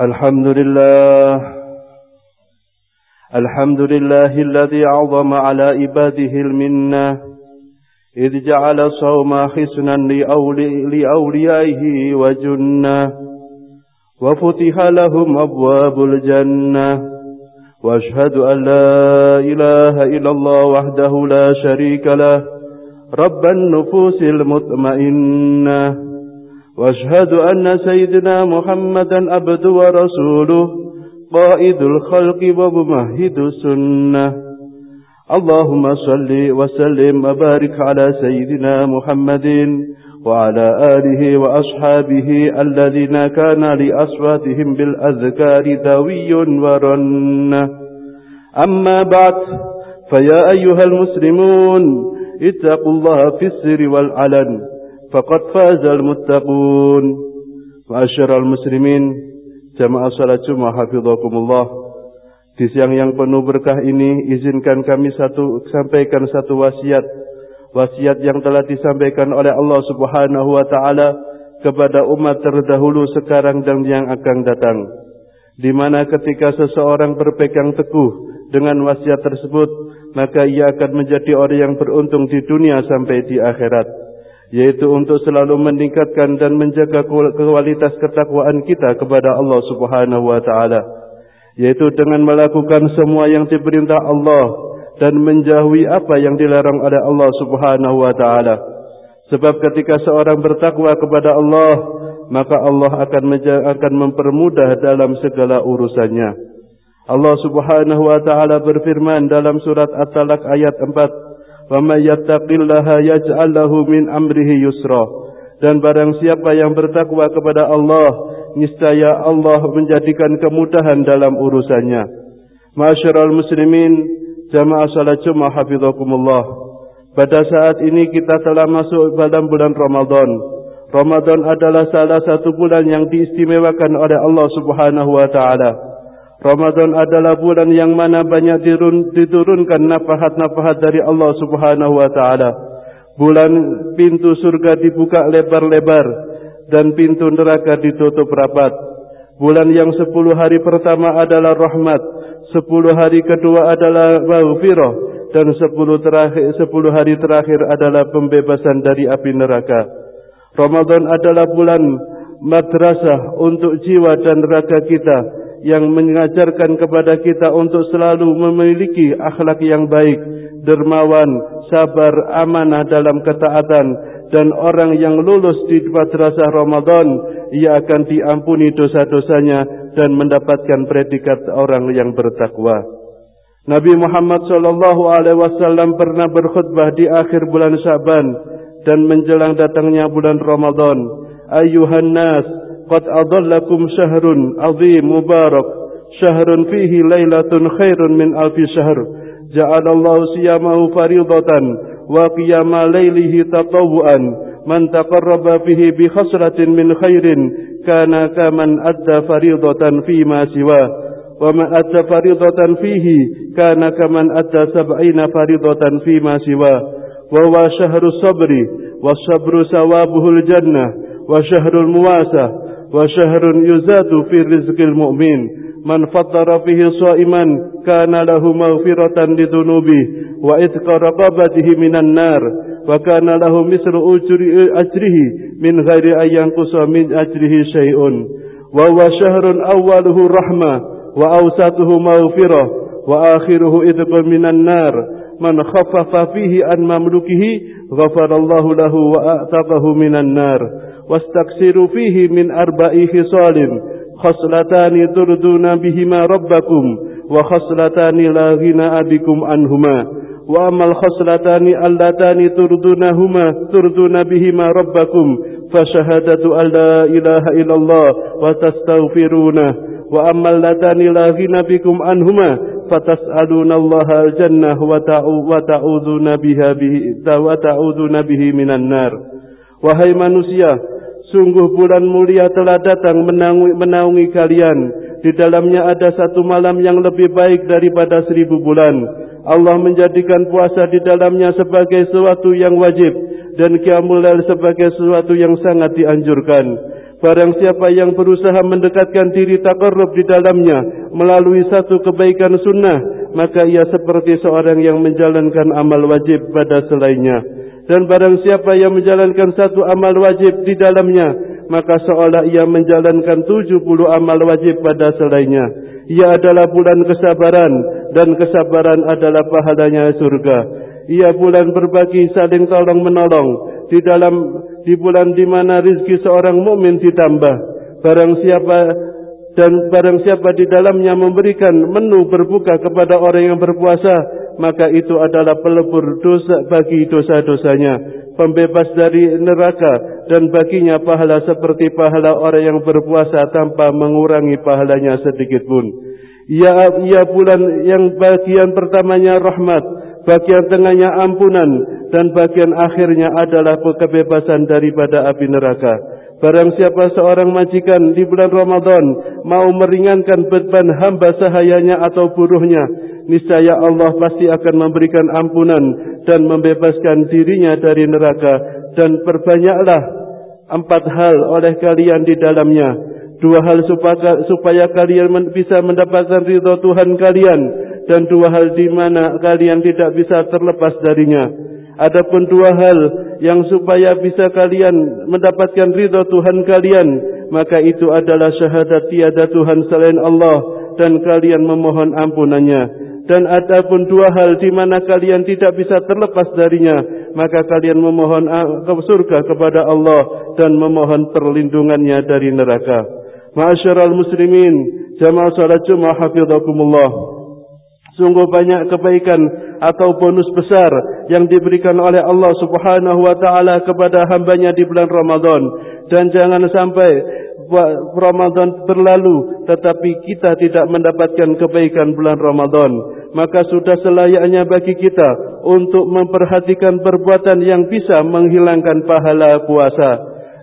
الحمد لله. الحمد لله الذي عظم على عباده المنة. إذ جعل صوم حسنا لأوليائه وجنة. وفتح لهم أبواب الجنة. وأشهد أن لا إله إلا الله وحده لا شريك له. رب النفوس المطمئنة. وأشهد أن سيدنا محمدا عبد ورسوله قائد الخلق وممهد السنة. اللهم صل وسلم وبارك على سيدنا محمد وعلى آله وأصحابه الذين كان لأصواتهم بالأذكار دوي ورن أما بعد فيا أيها المسلمون اتقوا الله في السر والعلن. فقد فاز Muttaqun, معاشر المسلمين jamaah salat Jumat hafizakumullah. Di siang yang penuh berkah ini izinkan kami satu sampaikan satu wasiat. Wasiat yang telah disampaikan oleh Allah Subhanahu wa taala kepada umat terdahulu sekarang dan yang akan datang. Di mana ketika seseorang berpegang teguh dengan wasiat tersebut maka ia akan menjadi orang yang beruntung di dunia sampai di akhirat yaitu untuk selalu meningkatkan dan menjaga kualitas ketakwaan kita kepada Allah Subhanahu wa taala yaitu dengan melakukan semua yang diperintah Allah dan menjauhi apa yang dilarang oleh Allah Subhanahu wa taala. Sebab ketika seorang bertakwa kepada Allah, maka Allah akan akan mempermudah dalam segala urusannya. Allah Subhanahu wa taala berfirman dalam surat At-Talaq ayat 4, "Wa may yattaqillaha yaj'al lahu min amrihi yusra." Dan barang siapa yang bertakwa kepada Allah, niscaya Allah menjadikan kemudahan dalam urusannya. Masyarul muslimin, Jamaah salat Jumat hafizakumullah. Pada saat ini kita telah masuk dalam bulan Ramadan. Ramadan adalah salah satu bulan yang diistimewakan oleh Allah Subhanahu wa taala. Ramadan adalah bulan yang mana banyak diturunkan nafahat-nafahat dari Allah Subhanahu wa taala. Bulan pintu surga dibuka lebar-lebar dan pintu neraka ditutup rapat. Bulan yang sepuluh hari pertama adalah rahmat sepuluh hari kedua adalah maghfirah dan sepuluh terakhir sepuluh hari terakhir adalah pembebasan dari api neraka. Ramadan adalah bulan madrasah untuk jiwa dan raga kita yang mengajarkan kepada kita untuk selalu memiliki akhlak yang baik, dermawan, sabar, amanah dalam ketaatan dan orang yang lulus di madrasah Ramadan ia akan diampuni dosa-dosanya dan mendapatkan predikat orang yang bertakwa. Nabi Muhammad sallallahu alaihi wasallam pernah berkhutbah di akhir bulan Syaban dan menjelang datangnya bulan Ramadan. Ayuhan nas, قد أضلكم شهر عظيم مبارك. شهر فيه ليلة خير من ألف شهر. جعل الله صيامه فريضة وقيام ليله تطوعا. من تقرب به بخسرة من خير كان كمن أدى فريضة فيما سواه. ومن أدى فريضة فيه كان كمن أدى سبعين فريضة فيما سواه. وهو شهر الصبر والصبر ثوابه الجنة وشهر المواساة وشهر يزاد في رزق المؤمن. من فطر فيه صائما كان له مغفرة لذنوبه وإذق رقبته من النار. وكان له مثل أجره من غير أن ينقص من أجره شيء. وهو شهر أوله رحمة وأوسطه مغفرة وآخره إذق من النار. من خفف فيه عن مملكه غفر الله له وأعتقه من النار. واستكسر فيه من أربع خصال خصلتان تردون بهما ربكم وخصلتان لا غنى بكم عنهما. وأما الخصلتان اللتان تردونهما تردون بهما ربكم فشهادة أن لا إله إلا الله وتستغفرونه وأما اللتان لا غنى بكم عنهما فتسألون الله الجنة وتعوذون بها به به من النار. Wahai manusia, sungguh bulan mulia telah datang menaungi, menaungi kalian. Di dalamnya ada satu malam yang lebih baik daripada seribu bulan. Allah menjadikan puasa di dalamnya sebagai sesuatu yang wajib dan qiyamul lail sebagai sesuatu yang sangat dianjurkan. Barang siapa yang berusaha mendekatkan diri takarrub di dalamnya melalui satu kebaikan sunnah, maka ia seperti seorang yang menjalankan amal wajib pada selainnya. Dan barang siapa yang menjalankan satu amal wajib di dalamnya, maka seolah ia menjalankan tujuh puluh amal wajib pada selainnya. Ia adalah bulan kesabaran dan kesabaran adalah pahalanya surga. Ia bulan berbagi saling tolong menolong di dalam di bulan di mana rizki seorang mukmin ditambah. Barang siapa dan barang siapa di dalamnya memberikan menu berbuka kepada orang yang berpuasa, maka itu adalah pelebur dosa bagi dosa-dosanya, pembebas dari neraka dan baginya pahala seperti pahala orang yang berpuasa tanpa mengurangi pahalanya sedikit pun. Ia ia bulan yang bagian pertamanya rahmat, bagian tengahnya ampunan dan bagian akhirnya adalah kebebasan daripada api neraka. Barang siapa seorang majikan di bulan Ramadan mau meringankan beban hamba sahayanya atau buruhnya, niscaya Allah pasti akan memberikan ampunan dan membebaskan dirinya dari neraka dan perbanyaklah empat hal oleh kalian di dalamnya. Dua hal supaya, supaya kalian bisa mendapatkan ridha Tuhan kalian dan dua hal di mana kalian tidak bisa terlepas darinya. Adapun dua hal yang supaya bisa kalian mendapatkan ridha Tuhan kalian, maka itu adalah syahadat tiada Tuhan selain Allah dan kalian memohon ampunannya. Dan adapun dua hal di mana kalian tidak bisa terlepas darinya, maka kalian memohon ke surga kepada Allah dan memohon perlindungannya dari neraka. Ma'asyiral muslimin, jamaah salat Jumat hafizakumullah. Sungguh banyak kebaikan atau bonus besar yang diberikan oleh Allah subhanahu wa ta'ala kepada hambanya di bulan Ramadan. Dan jangan sampai Ramadan berlalu tetapi kita tidak mendapatkan kebaikan bulan Ramadan. Maka sudah selayaknya bagi kita untuk memperhatikan perbuatan yang bisa menghilangkan pahala puasa.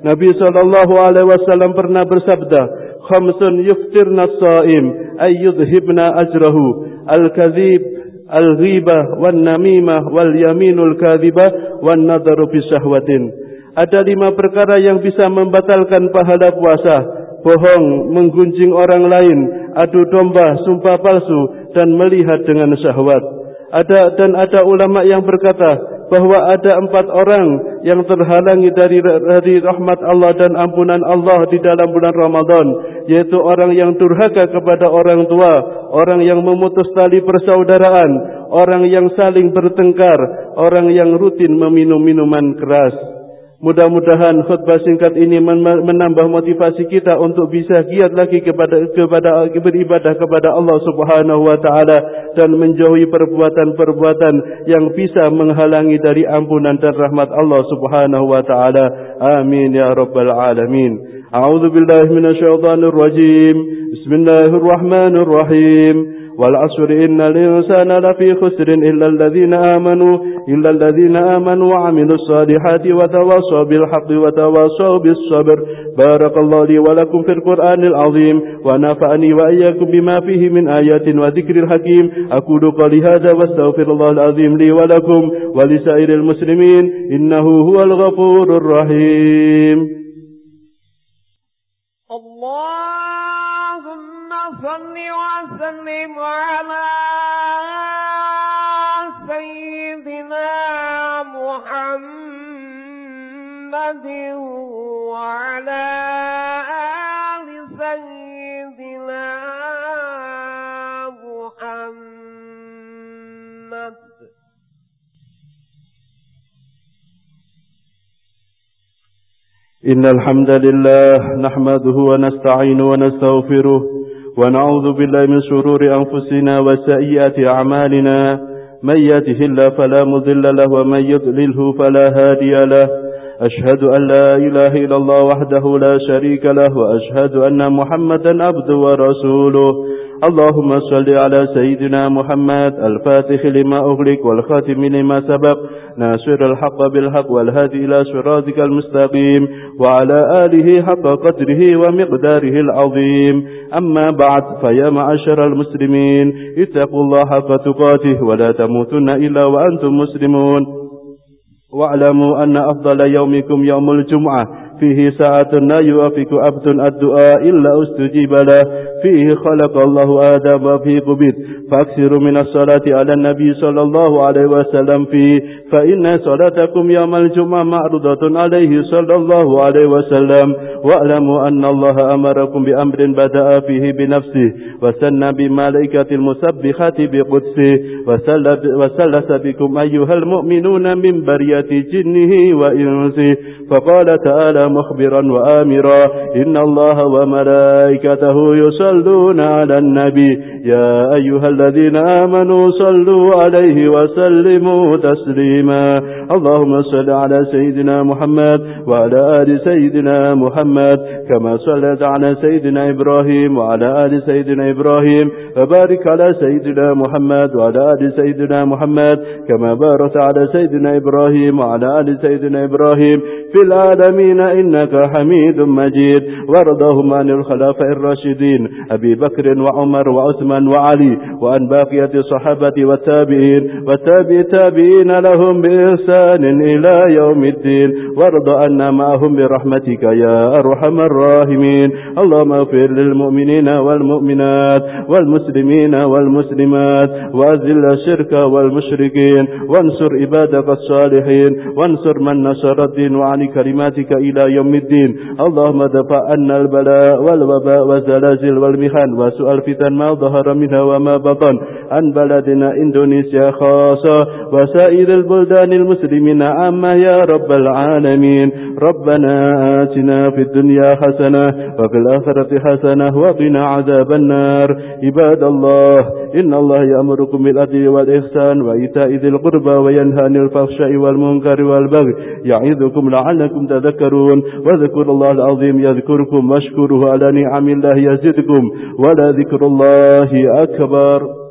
Nabi SAW pernah bersabda, Khamsun yuftirna as-sa'im ayyudhibna ajrahu al-kadhib al-ghibah wan namimah wal yaminul kadhibah wan nadharu fi syahwatin ada lima perkara yang bisa membatalkan pahala puasa. Bohong menggunjing orang lain adu domba sumpah palsu dan melihat dengan syahwat. Ada dan ada ulama yang berkata bahwa ada empat orang yang terhalangi dari, dari rahmat Allah dan ampunan Allah di dalam bulan Ramadan yaitu orang yang durhaka kepada orang tua orang yang memutus tali persaudaraan orang yang saling bertengkar orang yang rutin meminum minuman keras Mudah-mudahan khutbah singkat ini menambah motivasi kita untuk bisa giat lagi kepada kepada beribadah kepada Allah Subhanahu wa taala dan menjauhi perbuatan-perbuatan yang bisa menghalangi dari ampunan dan rahmat Allah Subhanahu wa taala. Amin ya rabbal alamin. A'udzu billahi minasyaitonir rajim. Bismillahirrahmanirrahim. والعصر إن الإنسان لفي خسر إلا الذين آمنوا إلا الذين آمنوا وعملوا الصالحات وتواصوا بالحق وتواصوا بالصبر. بارك الله لي ولكم في القرآن العظيم ونفعني وإياكم بما فيه من آيات وذكر الحكيم. أقول قولي هذا واستغفر الله العظيم لي ولكم ولسائر المسلمين إنه هو الغفور الرحيم. اللهم صل وسلم على سيدنا محمد وعلى آل سيدنا محمد. إن الحمد لله نحمده ونستعين ونستغفره ونعوذ بالله من شرور أنفسنا وسيئات أعمالنا. من يهده الله فلا مضل له ومن يضلله فلا هادي له. أشهد أن لا إله إلا الله وحده لا شريك له وأشهد أن محمدا عبده ورسوله. اللهم صل على سيدنا محمد الفاتح لما أغلق والخاتم لما سبق ناصر الحق بالحق والهادي إلى صراطك المستقيم وعلى آله حق قدره ومقداره العظيم. أما بعد فيا معشر المسلمين اتقوا الله حق تقاته ولا تموتن إلا وأنتم مسلمون. واعلموا أن أفضل يومكم يوم الجمعة. فيه ساعة لا يوافق عبد الدعاء إلا استجيب له. فيه خلق الله آدم في قبيل فأكثروا من الصلاة على النبي صلى الله عليه وسلم فيه. فإن صلاتكم يوم الجمعة معروضة عليه صلى الله عليه وسلم. واعلموا أن الله أمركم بأمر بدأ فيه بنفسه. وسن بملائكة المسبخة بقدسه. وسلس بكم أيها المؤمنون من برية جنه وإنسه. فقال تعالى مخبرا وآمرا. إن الله وملائكته يصلون على النبي. يا أيها الذين آمنوا صلوا عليه وسلموا تسليما. اللهم صل على سيدنا محمد وعلى آل سيدنا محمد كما صلت على سيدنا إبراهيم وعلى آل سيدنا إبراهيم. وبارك على سيدنا محمد وعلى آل سيدنا محمد كما بارك على سيدنا إبراهيم وعلى آل سيدنا إبراهيم. في العالمين إنك حميد مجيد. وارضهم عن الخلافة الراشدين أبي بكر وعمر وعثمان وعلي وأن باقية الصحابة والتابعين. والتابع تابعين لهم بإحسان إلى يوم الدين. وارض أن معهم برحمتك يا أرحم الراحمين. اللهم اغفر للمؤمنين والمؤمنات والمسلمين والمسلمات وأزل الشرك والمشركين. وانصر عبادك الصالحين. وانصر من نصر الدين وعن كلماتك إلى يوم الدين. اللهم دفع عنا البلاء والوباء والزلازل والمحن وسوء الفتن ما ظهر منها وما بطن عن بلدنا إندونيسيا خاصة وسائر البلدان المسلمين عامة يا رب العالمين. ربنا آتنا في الدنيا حسنة وفي الآخرة حسنة وقنا عذاب النار. عباد الله إن الله يأمركم بالعدل والإحسان وإيتاء ذي القربى وينهى عن الفحشاء والمنكر والبغي يعظكم لعلكم تذكرون. واذكروا الله العظيم يذكركم واشكروه على نعم الله يزدكم ولا ذكر الله أكبر.